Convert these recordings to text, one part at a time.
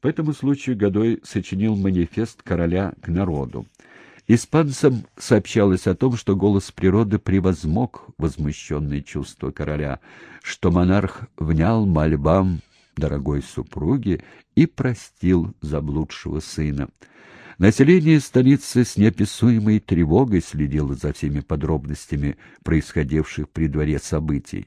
По этому случаю Годой сочинил манифест короля к народу. Испанцам сообщалось о том, что голос природы превозмог возмущенные чувства короля, что монарх внял мольбам дорогой супруги и простил заблудшего сына. Население столицы с неописуемой тревогой следило за всеми подробностями происходивших при дворе событий.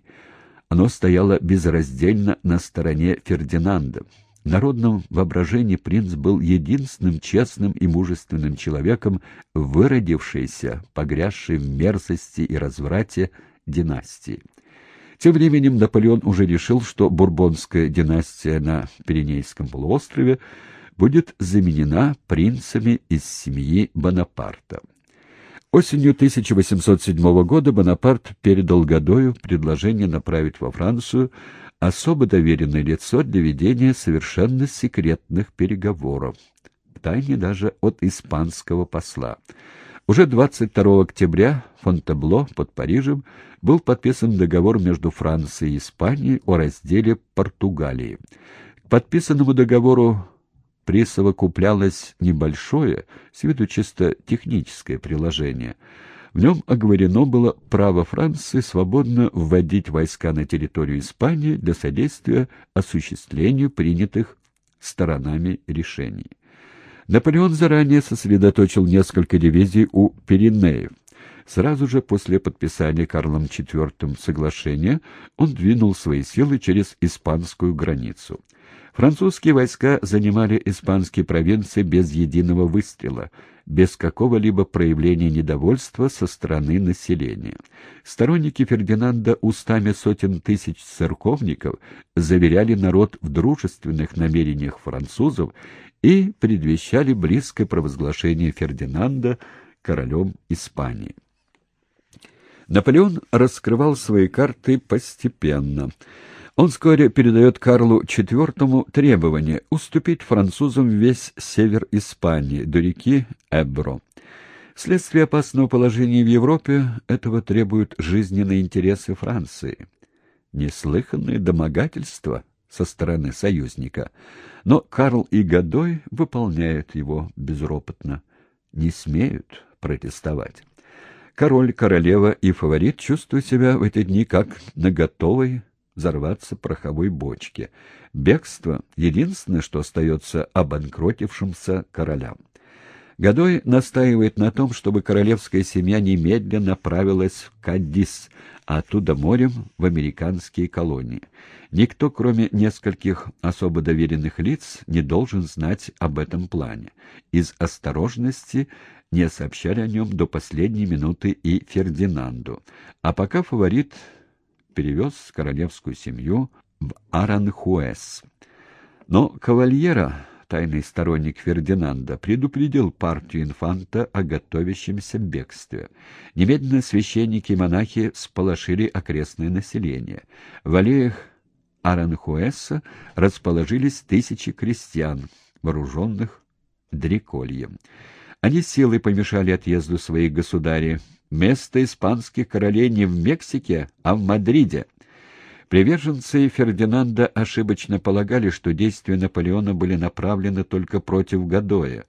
Оно стояло безраздельно на стороне Фердинанда. Народном воображении принц был единственным честным и мужественным человеком, выродившейся, погрязшей в мерзости и разврате династии. Тем временем Наполеон уже решил, что бурбонская династия на Пиренейском полуострове будет заменена принцами из семьи Бонапарта. Осенью 1807 года Бонапарт передал Гадою предложение направить во Францию особо доверенное лицо для ведения совершенно секретных переговоров, тайне даже от испанского посла. Уже 22 октября в Фонтебло под Парижем был подписан договор между Францией и Испанией о разделе Португалии. К подписанному договору присовокуплялось небольшое, с виду чисто техническое приложение. В нем оговорено было право Франции свободно вводить войска на территорию Испании для содействия осуществлению принятых сторонами решений. Наполеон заранее сосредоточил несколько дивизий у Пиренеев. Сразу же после подписания Карлом IV соглашения он двинул свои силы через испанскую границу. Французские войска занимали испанские провинции без единого выстрела, без какого-либо проявления недовольства со стороны населения. Сторонники Фердинанда устами сотен тысяч церковников заверяли народ в дружественных намерениях французов и предвещали близкое провозглашение Фердинанда королем Испании. Наполеон раскрывал свои карты постепенно – он вскоре передает Карлу IV требование уступить французам весь север Испании до реки Эбро. Вследствие опасного положения в Европе этого требуют жизненные интересы Франции. Неслыханное домогательство со стороны союзника. Но Карл и Годой выполняют его безропотно, не смеют протестовать. Король, королева и фаворит чувствуют себя в эти дни как на готовой взорваться пороховой бочке. Бегство — единственное, что остается обанкротившимся королям. Годой настаивает на том, чтобы королевская семья немедленно направилась в Кадис, а оттуда морем в американские колонии. Никто, кроме нескольких особо доверенных лиц, не должен знать об этом плане. Из осторожности не сообщали о нем до последней минуты и Фердинанду. А пока фаворит перевез королевскую семью в Аранхуэс. Но кавальера, тайный сторонник Фердинанда, предупредил партию инфанта о готовящемся бегстве. Немедленно священники и монахи сполошили окрестное население. В аллеях Аранхуэса расположились тысячи крестьян, вооруженных дрекольем. Они силой помешали отъезду своих государей, Место испанских королей не в Мексике, а в Мадриде. Приверженцы Фердинанда ошибочно полагали, что действия Наполеона были направлены только против Гадоя.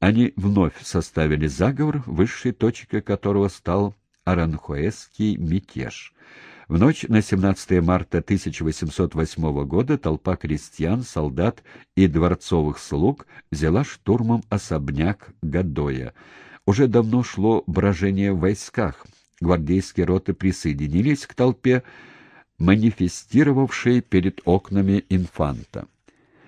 Они вновь составили заговор, высшей точкой которого стал Аранхуэсский мятеж. В ночь на 17 марта 1808 года толпа крестьян, солдат и дворцовых слуг взяла штурмом особняк Гадоя. Уже давно шло брожение в войсках. Гвардейские роты присоединились к толпе, манифестировавшей перед окнами инфанта.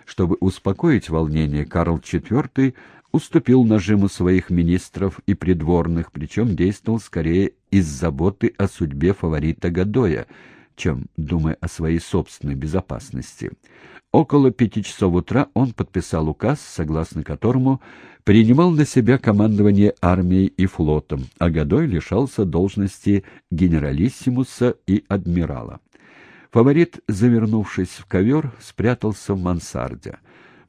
Чтобы успокоить волнение, Карл IV уступил нажиму своих министров и придворных, причем действовал скорее из заботы о судьбе фаворита Гадоя, чем думая о своей собственной безопасности. Около пяти часов утра он подписал указ, согласно которому принимал на себя командование армией и флотом, а Годой лишался должности генералиссимуса и адмирала. Фаворит, завернувшись в ковер, спрятался в мансарде.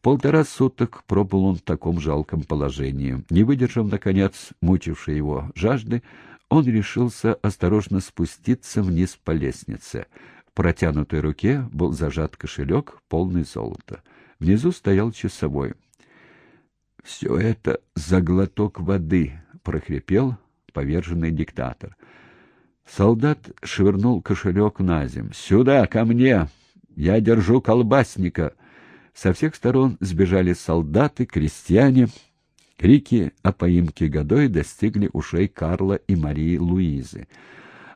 Полтора суток пробыл он в таком жалком положении. Не выдержав, наконец, мучившей его жажды, он решился осторожно спуститься вниз по лестнице. В протянутой руке был зажат кошелек, полный золота. Внизу стоял часовой. «Все это за глоток воды», — прохрипел поверженный диктатор. Солдат швырнул кошелек на земь. «Сюда, ко мне! Я держу колбасника!» Со всех сторон сбежали солдаты, крестьяне. Крики о поимке Годой достигли ушей Карла и Марии Луизы.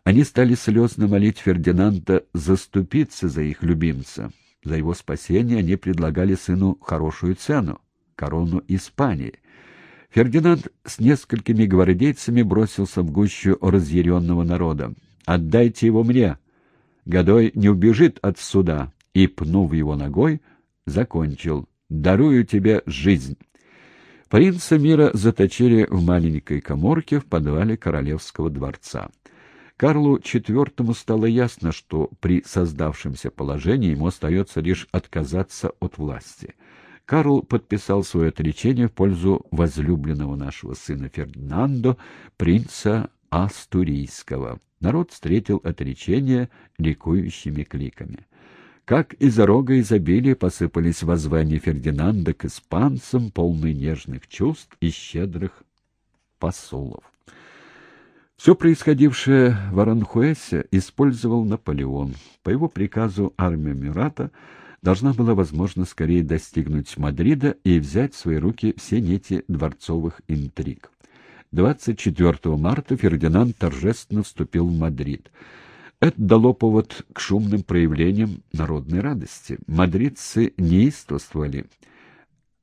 Они стали слезно молить Фердинанда заступиться за их любимца. За его спасение они предлагали сыну хорошую цену — корону Испании. Фердинанд с несколькими гвардейцами бросился в гущу разъяренного народа. «Отдайте его мне!» Годой не убежит от суда, и, пнув его ногой, закончил. «Дарую тебе жизнь!» Принца мира заточили в маленькой коморке в подвале королевского дворца. Карлу IV стало ясно, что при создавшемся положении ему остается лишь отказаться от власти. Карл подписал свое отречение в пользу возлюбленного нашего сына Фердинандо, принца Астурийского. Народ встретил отречение ликующими кликами. Как из рога изобилия посыпались воззвания Фердинанда к испанцам, полные нежных чувств и щедрых посулов. Все происходившее в Аранхуэсе использовал Наполеон. По его приказу армия Мюрата должна была, возможно, скорее достигнуть Мадрида и взять в свои руки все нити дворцовых интриг. 24 марта Фердинанд торжественно вступил в Мадрид — это дало повод к шумным проявлениям народной радости. Мадридцы неистовствовали,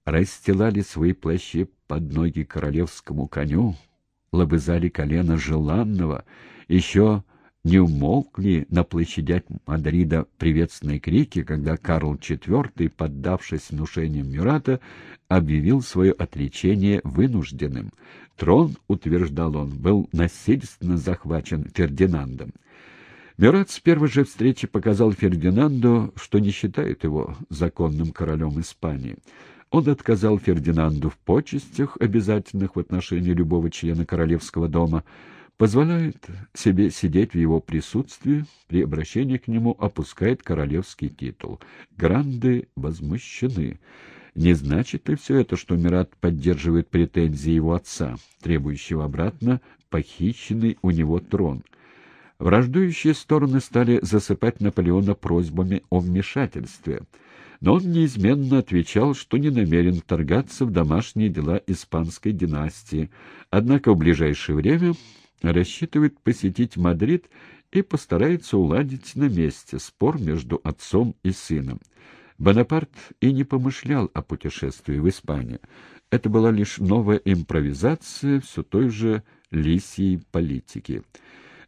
расстилали свои плащи под ноги королевскому коню, лобызали колено желанного, еще не умолкли на площадях Мадрида приветственные крики, когда Карл IV, поддавшись внушениям Мюрата, объявил свое отречение вынужденным. Трон, утверждал он, был насильственно захвачен Фердинандом. Мюрат с первой же встречи показал Фердинанду, что не считает его законным королем Испании. Он отказал Фердинанду в почестях, обязательных в отношении любого члена королевского дома, позволяет себе сидеть в его присутствии, при обращении к нему опускает королевский титул. Гранды возмущены. Не значит ли все это, что Мират поддерживает претензии его отца, требующего обратно похищенный у него трон? Враждующие стороны стали засыпать Наполеона просьбами о вмешательстве, но он неизменно отвечал, что не намерен вторгаться в домашние дела испанской династии, однако в ближайшее время рассчитывает посетить Мадрид и постарается уладить на месте спор между отцом и сыном. Бонапарт и не помышлял о путешествии в Испанию. Это была лишь новая импровизация все той же лисьей политики.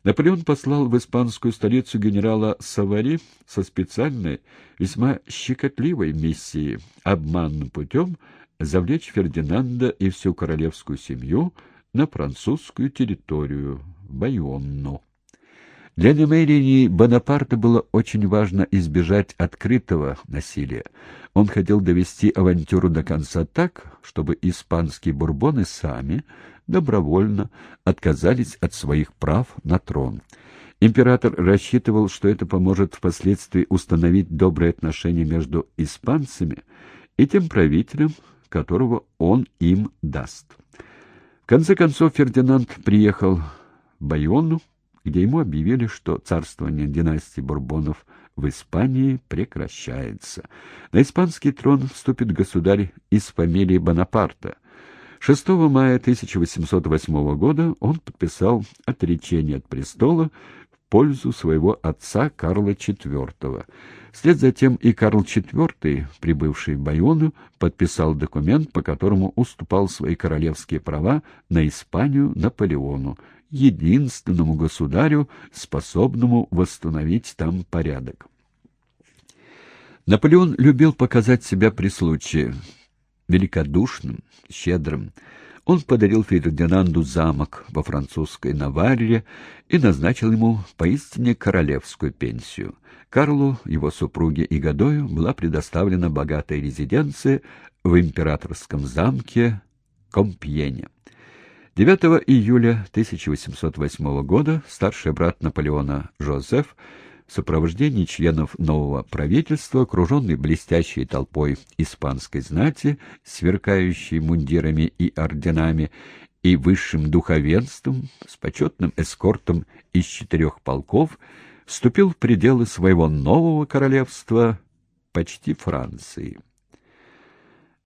Наполеон послал в испанскую столицу генерала Савари со специальной, весьма щекотливой миссией обманным путем завлечь Фердинанда и всю королевскую семью на французскую территорию, Байонну. Для намерений Бонапарта было очень важно избежать открытого насилия. Он хотел довести авантюру до конца так, чтобы испанские бурбоны сами добровольно отказались от своих прав на трон. Император рассчитывал, что это поможет впоследствии установить добрые отношения между испанцами и тем правителем, которого он им даст. В конце концов Фердинанд приехал в Байону, где ему объявили, что царствование династии Бурбонов в Испании прекращается. На испанский трон вступит государь из фамилии Бонапарта, 6 мая 1808 года он подписал отречение от престола в пользу своего отца Карла IV. Вслед за тем и Карл IV, прибывший в Байону, подписал документ, по которому уступал свои королевские права на Испанию Наполеону, единственному государю, способному восстановить там порядок. Наполеон любил показать себя при случае великодушным, щедрым. Он подарил Фердинанду замок во французской Наварре и назначил ему поистине королевскую пенсию. Карлу, его супруге и Гадою была предоставлена богатая резиденция в императорском замке Компьене. 9 июля 1808 года старший брат Наполеона Жозеф в сопровождении членов нового правительства, окруженный блестящей толпой испанской знати, сверкающей мундирами и орденами, и высшим духовенством, с почетным эскортом из четырех полков, вступил в пределы своего нового королевства, почти Франции.